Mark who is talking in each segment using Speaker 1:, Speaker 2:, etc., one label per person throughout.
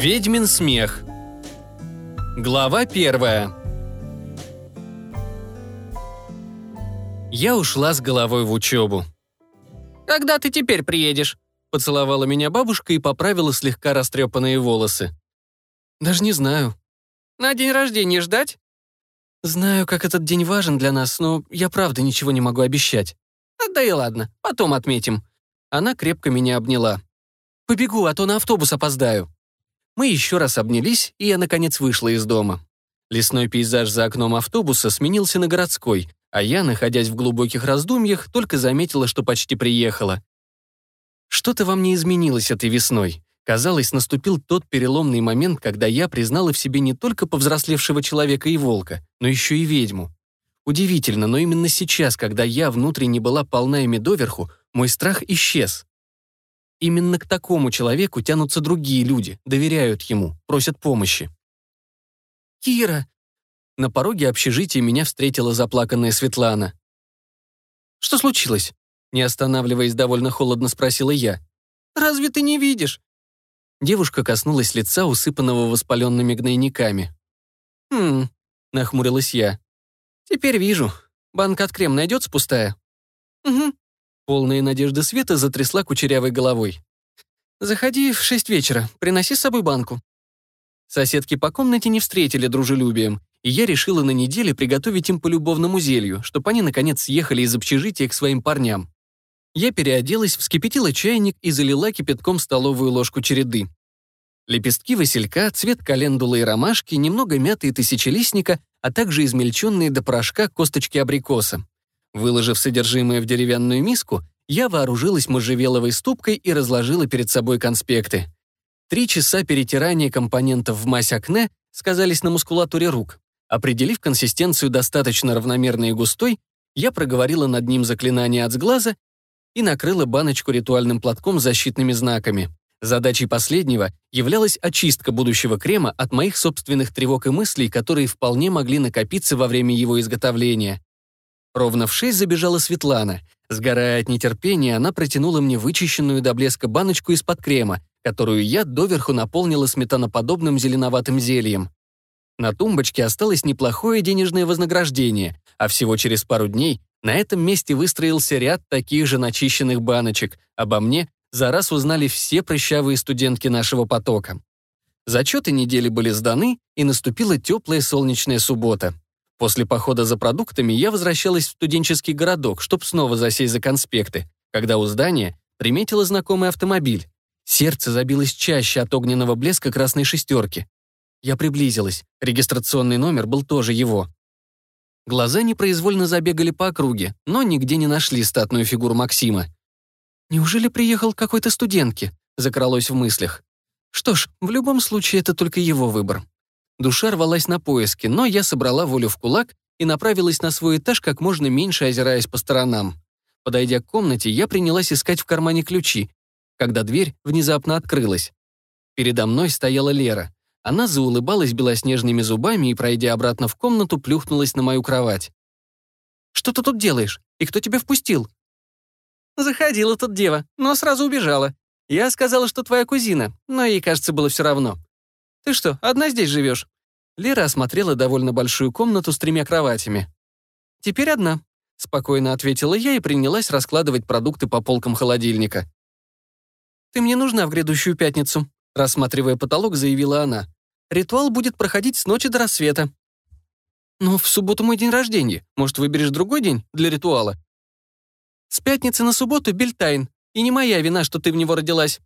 Speaker 1: Ведьмин смех. Глава первая. Я ушла с головой в учебу.
Speaker 2: «Когда ты теперь приедешь?»
Speaker 1: Поцеловала меня бабушка и поправила слегка растрепанные волосы. «Даже не знаю».
Speaker 2: «На день рождения ждать?»
Speaker 1: «Знаю, как этот день важен для нас, но я правда ничего не могу обещать».
Speaker 2: «Да и ладно, потом отметим».
Speaker 1: Она крепко меня обняла. «Побегу, а то на автобус опоздаю». Мы еще раз обнялись, и я, наконец, вышла из дома. Лесной пейзаж за окном автобуса сменился на городской, а я, находясь в глубоких раздумьях, только заметила, что почти приехала. Что-то во мне изменилось этой весной. Казалось, наступил тот переломный момент, когда я признала в себе не только повзрослевшего человека и волка, но еще и ведьму. Удивительно, но именно сейчас, когда я внутренне была полна ими доверху, мой страх исчез. Именно к такому человеку тянутся другие люди, доверяют ему, просят помощи. «Кира!» На пороге общежития меня встретила заплаканная Светлана. «Что случилось?» Не останавливаясь, довольно холодно спросила я.
Speaker 2: «Разве ты не видишь?»
Speaker 1: Девушка коснулась лица, усыпанного воспаленными гнойниками.
Speaker 2: «Хм...»
Speaker 1: — нахмурилась я. «Теперь вижу. Банка от крем найдется пустая?»
Speaker 2: «Угу».
Speaker 1: Полная надежды Света затрясла кучерявой головой. «Заходи в шесть вечера, приноси с собой банку». Соседки по комнате не встретили дружелюбием, и я решила на неделе приготовить им по любовному зелью, чтобы они, наконец, съехали из общежития к своим парням. Я переоделась, вскипятила чайник и залила кипятком столовую ложку череды. Лепестки василька, цвет календулы и ромашки, немного мяты и тысячелистника, а также измельченные до порошка косточки абрикоса. Выложив содержимое в деревянную миску, я вооружилась можжевеловой ступкой и разложила перед собой конспекты. Три часа перетирания компонентов в мазь акне сказались на мускулатуре рук. Определив консистенцию достаточно равномерной и густой, я проговорила над ним заклинание от сглаза и накрыла баночку ритуальным платком с защитными знаками. Задачей последнего являлась очистка будущего крема от моих собственных тревог и мыслей, которые вполне могли накопиться во время его изготовления. Ровно в шесть забежала Светлана. Сгорая от нетерпения, она протянула мне вычищенную до блеска баночку из-под крема, которую я доверху наполнила сметаноподобным зеленоватым зельем. На тумбочке осталось неплохое денежное вознаграждение, а всего через пару дней на этом месте выстроился ряд таких же начищенных баночек. Обо мне за раз узнали все прыщавые студентки нашего потока. Зачеты недели были сданы, и наступила теплая солнечная суббота. После похода за продуктами я возвращалась в студенческий городок, чтобы снова засесть за конспекты, когда у здания приметила знакомый автомобиль. Сердце забилось чаще от огненного блеска красной шестерки. Я приблизилась. Регистрационный номер был тоже его. Глаза непроизвольно забегали по округе, но нигде не нашли статную фигуру Максима. «Неужели приехал какой-то студентки?» — закралось в мыслях. Что ж, в любом случае это только его выбор. Душа рвалась на поиски, но я собрала волю в кулак и направилась на свой этаж как можно меньше, озираясь по сторонам. Подойдя к комнате, я принялась искать в кармане ключи, когда дверь внезапно открылась. Передо мной стояла Лера. Она заулыбалась белоснежными зубами и, пройдя обратно в комнату, плюхнулась на мою кровать. «Что ты тут делаешь? И кто тебя впустил?»
Speaker 2: «Заходила тут дева, но сразу убежала. Я сказала, что твоя кузина, но ей, кажется, было все равно. Ты что, одна здесь живешь?»
Speaker 1: Лера осмотрела довольно большую комнату с тремя кроватями.
Speaker 2: «Теперь одна», — спокойно ответила я и принялась раскладывать продукты по полкам холодильника. «Ты мне нужна в грядущую пятницу», Рассматривая потолок, заявила она. «Ритуал будет проходить с ночи до рассвета». «Но в субботу мой день рождения. Может, выберешь другой день для ритуала?» «С пятницы на субботу Бельтайн, и не моя вина, что ты в него родилась».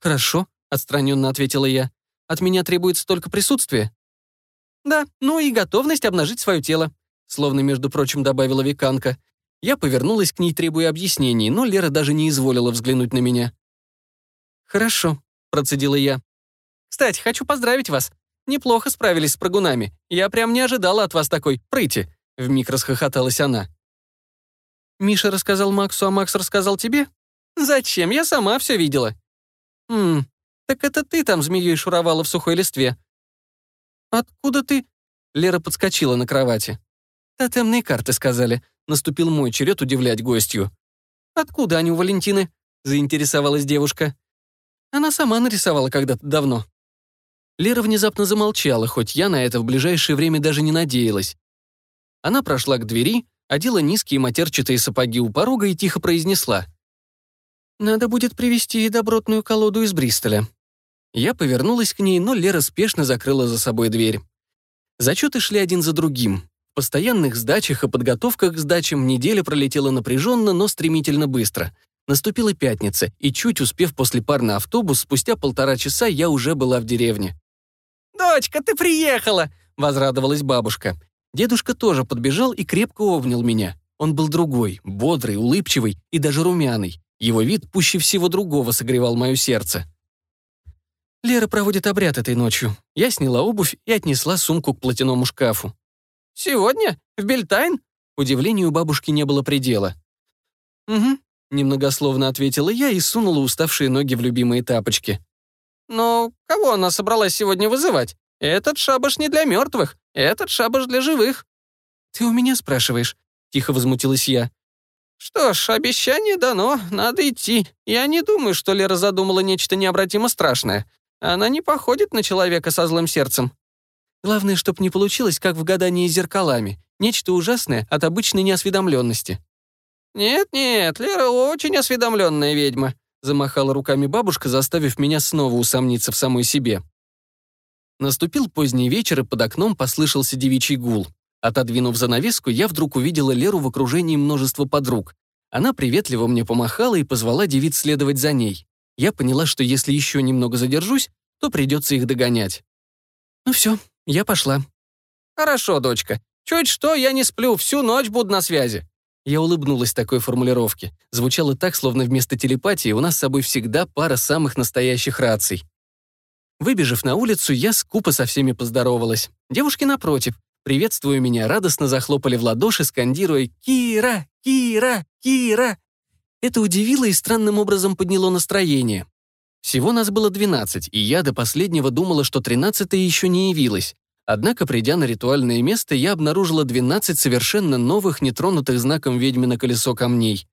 Speaker 1: «Хорошо», — отстраненно ответила я. «От меня требуется только присутствие».
Speaker 2: «Да, ну и готовность обнажить свое тело», словно, между прочим, добавила Виканка.
Speaker 1: Я повернулась к ней, требуя объяснений, но Лера даже не изволила взглянуть на меня.
Speaker 2: «Хорошо», процедила я. «Кстати, хочу поздравить вас. Неплохо справились с прыгунами. Я прям не ожидала от вас такой прыти», — вмиг расхохоталась она.
Speaker 1: «Миша рассказал Максу, а Макс рассказал тебе?»
Speaker 2: «Зачем? Я сама все видела».
Speaker 1: «Ммм, так это ты там змеей шуровала в сухой листве».
Speaker 2: «Откуда ты?»
Speaker 1: Лера подскочила на кровати.
Speaker 2: «Тотемные карты сказали».
Speaker 1: Наступил мой черед удивлять гостью.
Speaker 2: «Откуда они у Валентины?» — заинтересовалась девушка.
Speaker 1: Она сама нарисовала когда-то давно. Лера внезапно замолчала, хоть я на это в ближайшее время даже не надеялась. Она прошла к двери, одела низкие матерчатые сапоги у порога и тихо произнесла. «Надо будет привезти добротную колоду из Бристоля». Я повернулась к ней, но Лера спешно закрыла за собой дверь. Зачеты шли один за другим. В постоянных сдачах и подготовках к сдачам неделя пролетела напряженно, но стремительно быстро. Наступила пятница, и чуть успев после пар на автобус, спустя полтора часа я уже была в деревне.
Speaker 2: «Дочка, ты приехала!»
Speaker 1: — возрадовалась бабушка. Дедушка тоже подбежал и крепко обнял меня. Он был другой, бодрый, улыбчивый и даже румяный. Его вид пуще всего другого согревал мое сердце. Лера проводит обряд этой ночью. Я сняла обувь и отнесла сумку к платяному шкафу.
Speaker 2: «Сегодня? В Бельтайн?»
Speaker 1: Удивлению бабушки не было предела. «Угу», — немногословно ответила я и сунула уставшие ноги в любимые тапочки.
Speaker 2: «Но кого она собралась сегодня вызывать? Этот шабаш не для мертвых, этот шабаш для живых».
Speaker 1: «Ты у меня спрашиваешь?» — тихо возмутилась я.
Speaker 2: «Что ж, обещание дано, надо идти. Я не думаю, что Лера задумала нечто необратимо страшное. Она не походит на человека со злым сердцем».
Speaker 1: «Главное, чтоб не получилось, как в гадании с зеркалами. Нечто ужасное от обычной неосведомленности».
Speaker 2: «Нет-нет, Лера очень осведомленная ведьма»,
Speaker 1: замахала руками бабушка, заставив меня снова усомниться в самой себе. Наступил поздний вечер, и под окном послышался девичий гул. Отодвинув занавеску, я вдруг увидела Леру в окружении множества подруг. Она приветливо мне помахала и позвала девиц следовать за ней. Я поняла, что если еще немного задержусь, то придется их догонять. Ну все, я пошла.
Speaker 2: Хорошо, дочка. Чуть что, я не сплю, всю ночь буду на связи.
Speaker 1: Я улыбнулась такой формулировке. Звучало так, словно вместо телепатии у нас с собой всегда пара самых настоящих раций. Выбежав на улицу, я скупо со всеми поздоровалась. Девушки напротив, приветствуя меня, радостно захлопали в ладоши, скандируя «Кира! Кира! Кира!». Это удивило и странным образом подняло настроение. Всего нас было 12, и я до последнего думала, что 13 еще не явилась. Однако, придя на ритуальное место, я обнаружила 12 совершенно новых, нетронутых знаком ведьмина колесо камней.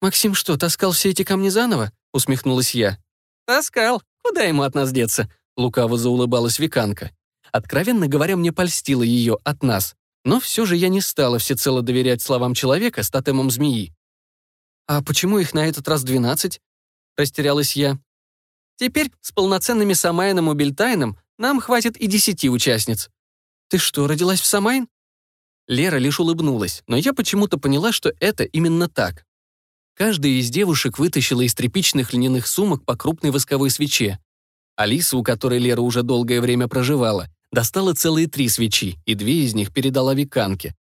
Speaker 1: «Максим что, таскал все эти камни заново?» — усмехнулась я.
Speaker 2: «Таскал.
Speaker 1: Куда ему от нас деться?» — лукаво заулыбалась Виканка. Откровенно говоря, мне польстило ее от нас. Но все же я не стала всецело доверять словам человека с тотемом змеи. «А почему их на этот раз двенадцать?» — растерялась я. «Теперь с полноценными Самайном и Бельтайном нам хватит и десяти участниц». «Ты что, родилась в Самайн?» Лера лишь улыбнулась, но я почему-то поняла, что это именно так. Каждая из девушек вытащила из тряпичных льняных сумок по крупной восковой свече. Алиса, у которой Лера уже долгое время проживала, достала целые три свечи, и две из них передала Виканке.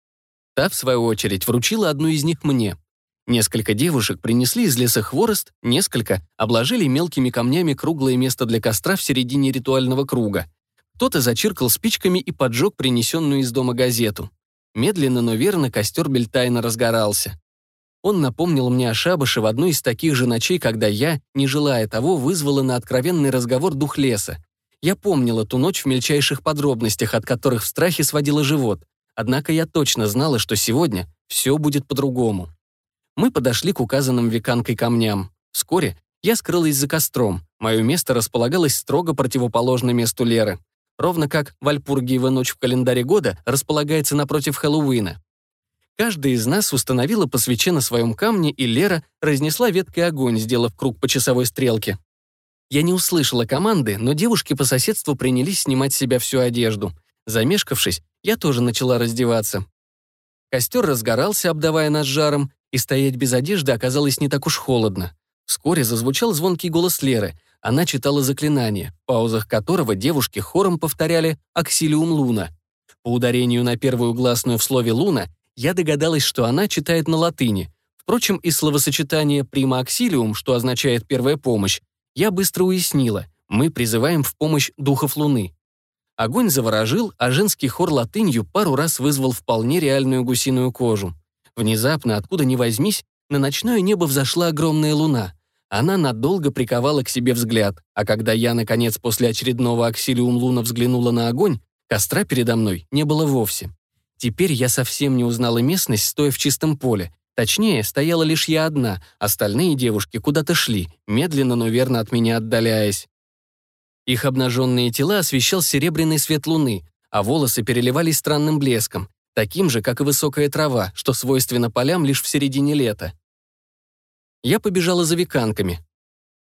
Speaker 1: Та, в свою очередь, вручила одну из них мне. Несколько девушек принесли из леса хворост, несколько обложили мелкими камнями круглое место для костра в середине ритуального круга. Кто-то зачиркал спичками и поджег принесенную из дома газету. Медленно, но верно костер Бельтайна разгорался. Он напомнил мне о шабаше в одну из таких же ночей, когда я, не желая того, вызвала на откровенный разговор дух леса. Я помнила ту ночь в мельчайших подробностях, от которых в страхе сводила живот. Однако я точно знала, что сегодня все будет по-другому. Мы подошли к указанным веканкой камням. Вскоре я скрылась за костром. Мое место располагалось строго противоположно месту Леры. Ровно как Вальпургиева ночь в календаре года располагается напротив Хэллоуина. Каждая из нас установила по свече на своем камне, и Лера разнесла веткой огонь, сделав круг по часовой стрелке. Я не услышала команды, но девушки по соседству принялись снимать с себя всю одежду. Замешкавшись, я тоже начала раздеваться. Костер разгорался, обдавая нас жаром, и стоять без одежды оказалось не так уж холодно. Вскоре зазвучал звонкий голос Леры. Она читала заклинание, в паузах которого девушки хором повторяли «Аксилиум Луна». По ударению на первую гласную в слове «Луна» я догадалась, что она читает на латыни. Впрочем, и словосочетание «прима аксилиум», что означает «первая помощь», я быстро уяснила. Мы призываем в помощь духов Луны. Огонь заворожил, а женский хор латынью пару раз вызвал вполне реальную гусиную кожу. Внезапно, откуда ни возьмись, на ночное небо взошла огромная луна. Она надолго приковала к себе взгляд, а когда я, наконец, после очередного аксилиум луна взглянула на огонь, костра передо мной не было вовсе. Теперь я совсем не узнала местность, стоя в чистом поле. Точнее, стояла лишь я одна, остальные девушки куда-то шли, медленно, но верно от меня отдаляясь. Их обнаженные тела освещал серебряный свет луны, а волосы переливались странным блеском, таким же, как и высокая трава, что свойственно полям лишь в середине лета. Я побежала за веканками.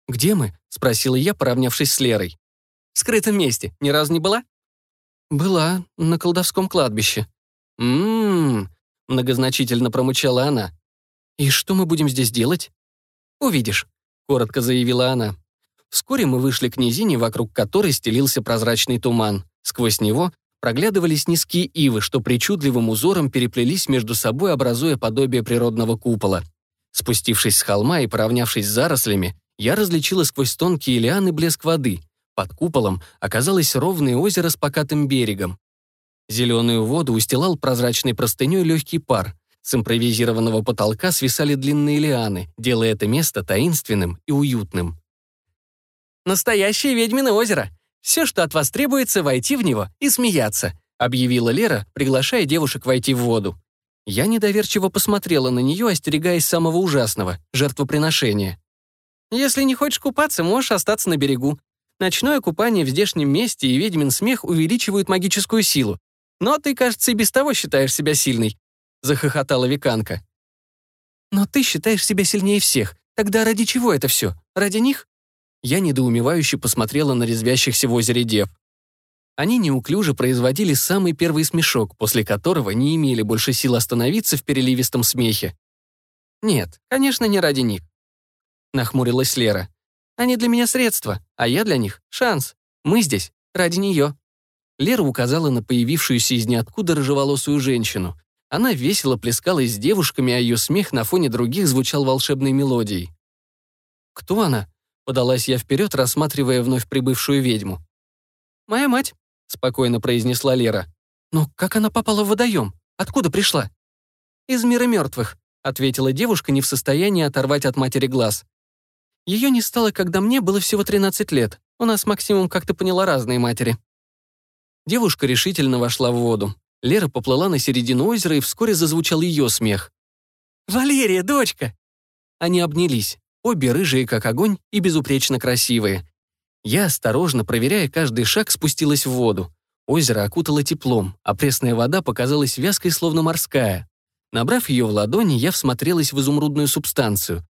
Speaker 1: «Где мы?» — спросила я, поравнявшись с Лерой. «В скрытом месте. Ни разу не была?» «Была, на колдовском кладбище». «М-м-м», многозначительно промычала она. «И что мы будем здесь делать?» «Увидишь», — коротко заявила она. Вскоре мы вышли к низине, вокруг которой стелился прозрачный туман. Сквозь него проглядывались низкие ивы, что причудливым узором переплелись между собой, образуя подобие природного купола. Спустившись с холма и поравнявшись с зарослями, я различила сквозь тонкие лианы блеск воды. Под куполом оказалось ровное озеро с покатым берегом. Зеленую воду устилал прозрачной простыней легкий пар. С импровизированного потолка свисали длинные лианы, делая это место таинственным и уютным. «Настоящее ведьмино озеро. Все, что от вас требуется, войти в него и смеяться», объявила Лера, приглашая девушек войти в воду. Я недоверчиво посмотрела на нее, остерегаясь самого ужасного — жертвоприношения. «Если не хочешь купаться, можешь остаться на берегу. Ночное купание в здешнем месте и ведьмин смех увеличивают магическую силу. Но ты, кажется, и без того считаешь себя сильной», — захохотала Виканка. «Но ты считаешь себя сильнее всех. Тогда ради чего это все? Ради них?» Я недоумевающе посмотрела на резвящихся в озере дев. Они неуклюже производили самый первый смешок, после которого не имели больше сил остановиться в переливистом смехе. «Нет, конечно, не ради них», — нахмурилась Лера. «Они для меня средства, а я для них — шанс. Мы здесь ради нее». Лера указала на появившуюся из ниоткуда рыжеволосую женщину. Она весело плескалась с девушками, а ее смех на фоне других звучал волшебной мелодией. «Кто она?» — подалась я вперед, рассматривая вновь прибывшую ведьму. «Моя мать», — спокойно произнесла Лера. «Но как она попала в водоем? Откуда пришла?» «Из мира мертвых», — ответила девушка, не в состоянии оторвать от матери глаз. «Ее не стало, когда мне было всего 13 лет. У нас с Максимом, как ты поняла, разные матери». Девушка решительно вошла в воду. Лера поплыла на середину озера, и вскоре зазвучал ее смех. «Валерия, дочка!» Они обнялись, обе рыжие, как огонь, и безупречно красивые. Я, осторожно, проверяя каждый шаг, спустилась в воду. Озеро окутало теплом, а пресная вода показалась вязкой, словно морская. Набрав ее в ладони, я всмотрелась в изумрудную субстанцию.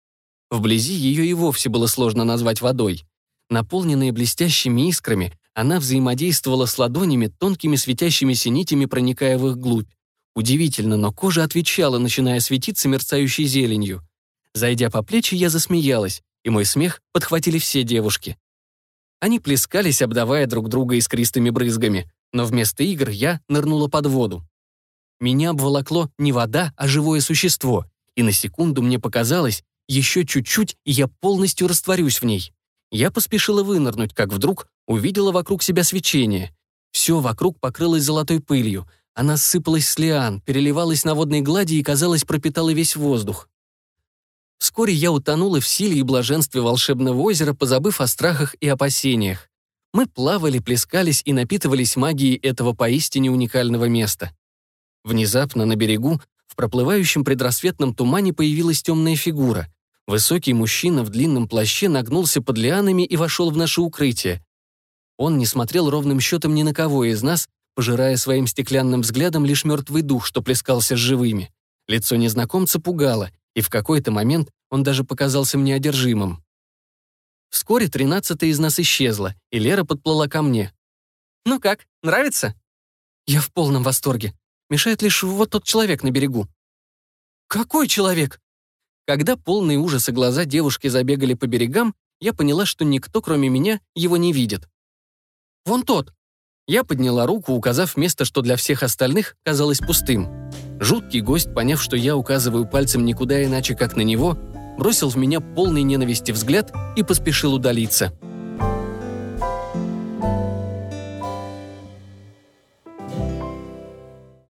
Speaker 1: Вблизи ее и вовсе было сложно назвать водой. Наполненная блестящими искрами, она взаимодействовала с ладонями, тонкими светящимися нитями, проникая в их глубь. Удивительно, но кожа отвечала, начиная светиться мерцающей зеленью. Зайдя по плечи, я засмеялась, и мой смех подхватили все девушки. Они плескались, обдавая друг друга искристыми брызгами, но вместо игр я нырнула под воду. Меня обволокло не вода, а живое существо, и на секунду мне показалось, еще чуть-чуть, и я полностью растворюсь в ней. Я поспешила вынырнуть, как вдруг увидела вокруг себя свечение. Все вокруг покрылось золотой пылью. Она сыпалась с лиан, переливалась на водной глади и, казалось, пропитала весь воздух. Вскоре я утонула в силе и блаженстве волшебного озера, позабыв о страхах и опасениях. Мы плавали, плескались и напитывались магией этого поистине уникального места. Внезапно на берегу, в проплывающем предрассветном тумане появилась темная фигура. Высокий мужчина в длинном плаще нагнулся под лианами и вошел в наше укрытие. Он не смотрел ровным счетом ни на кого из нас, пожирая своим стеклянным взглядом лишь мертвый дух, что плескался с живыми. Лицо незнакомца пугало, и в какой-то момент он даже показался мне одержимым. Вскоре тринадцатая из нас исчезла, и Лера подплыла ко мне. «Ну как, нравится?» «Я в полном восторге. Мешает лишь вот тот человек на берегу». «Какой человек?» Когда полные ужаса глаза девушки забегали по берегам, я поняла, что никто, кроме меня, его не видит. «Вон тот!» Я подняла руку, указав место, что для всех остальных казалось пустым. Жуткий гость, поняв, что я указываю пальцем никуда иначе, как на него, бросил в меня полный ненависти взгляд и поспешил удалиться.